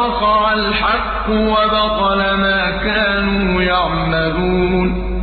فَوَقَعَ الْحَقُّ وَبَطَلَ مَا كَانُوا يَعْمَلُونَ.